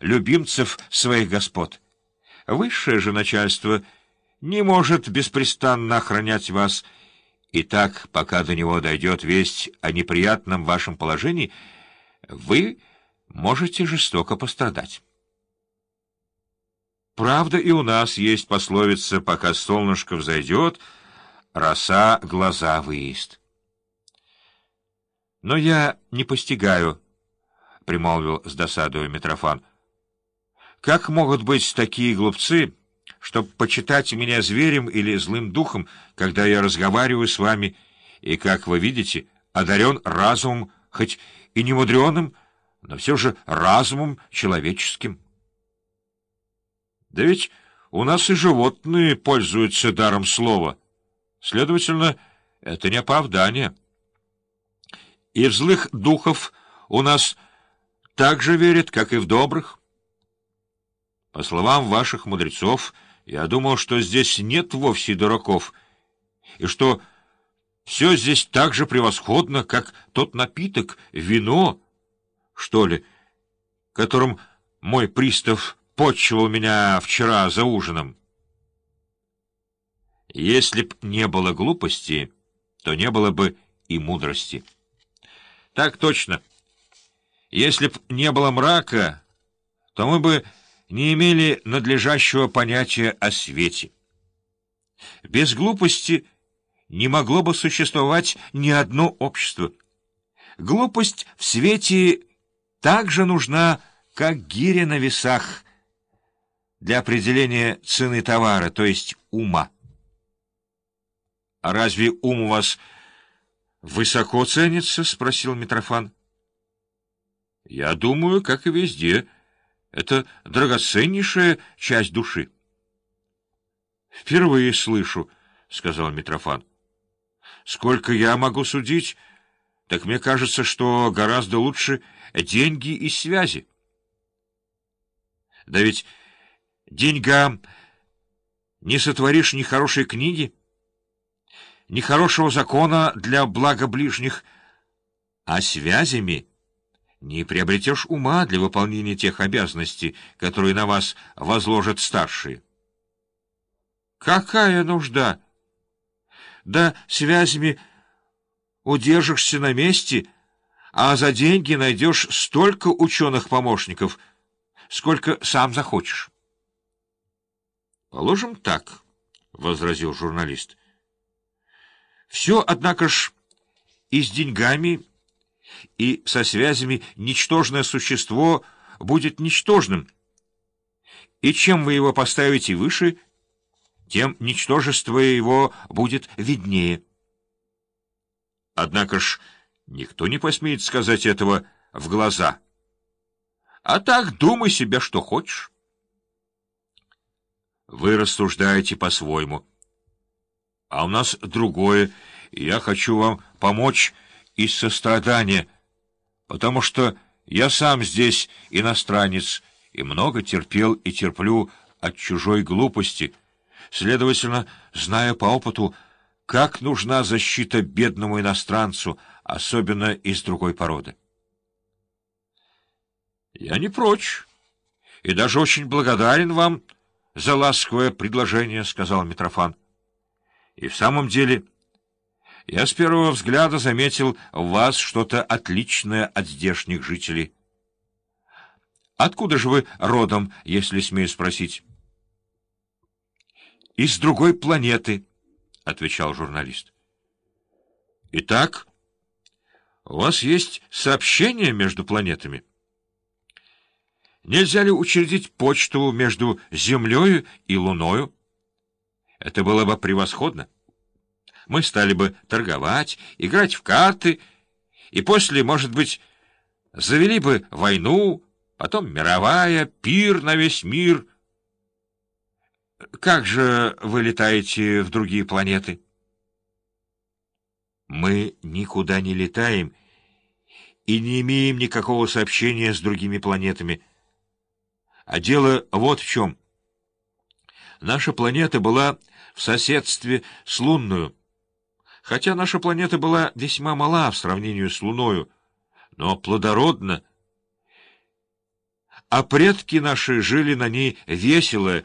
любимцев своих господ. Высшее же начальство не может беспрестанно охранять вас, и так, пока до него дойдет весть о неприятном вашем положении, вы можете жестоко пострадать. Правда, и у нас есть пословица «пока солнышко взойдет», роса глаза выест. Но я не постигаю, — примолвил с досадой Митрофан. Как могут быть такие глупцы, чтобы почитать меня зверем или злым духом, когда я разговариваю с вами, и, как вы видите, одарен разумом, хоть и не мудреным, но все же разумом человеческим? Да ведь у нас и животные пользуются даром слова. Следовательно, это не оправдание. И в злых духов у нас так же верят, как и в добрых. По словам ваших мудрецов, я думал, что здесь нет вовсе дураков, и что все здесь так же превосходно, как тот напиток, вино, что ли, которым мой пристав почивал меня вчера за ужином. Если б не было глупости, то не было бы и мудрости. Так точно. Если б не было мрака, то мы бы не имели надлежащего понятия о свете. Без глупости не могло бы существовать ни одно общество. Глупость в свете так же нужна, как гиря на весах для определения цены товара, то есть ума. — А разве ум у вас высоко ценится? — спросил Митрофан. — Я думаю, как и везде. Это драгоценнейшая часть души. — Впервые слышу, — сказал Митрофан. — Сколько я могу судить, так мне кажется, что гораздо лучше деньги и связи. Да ведь деньгам не сотворишь ни хорошей книги, ни хорошего закона для блага ближних, а связями не приобретешь ума для выполнения тех обязанностей, которые на вас возложат старшие. Какая нужда? Да связями удержишься на месте, а за деньги найдешь столько ученых-помощников, сколько сам захочешь. — Положим так, — возразил журналист. Все, однако ж, и с деньгами, и со связями ничтожное существо будет ничтожным. И чем вы его поставите выше, тем ничтожество его будет виднее. Однако ж никто не посмеет сказать этого в глаза. А так думай себе, что хочешь. Вы рассуждаете по-своему а у нас другое, и я хочу вам помочь из сострадания, потому что я сам здесь иностранец и много терпел и терплю от чужой глупости, следовательно, зная по опыту, как нужна защита бедному иностранцу, особенно из другой породы. Я не прочь и даже очень благодарен вам за ласковое предложение, — сказал Митрофан. И в самом деле, я с первого взгляда заметил в вас что-то отличное от здешних жителей. Откуда же вы родом, если смею спросить? — Из другой планеты, — отвечал журналист. — Итак, у вас есть сообщение между планетами? Нельзя ли учредить почту между Землею и Луною? Это было бы превосходно. Мы стали бы торговать, играть в карты, и после, может быть, завели бы войну, потом мировая, пир на весь мир. Как же вы летаете в другие планеты? Мы никуда не летаем и не имеем никакого сообщения с другими планетами. А дело вот в чем. Наша планета была в соседстве с лунную. Хотя наша планета была весьма мала в сравнении с Луною, но плодородна. а предки наши жили на ней весело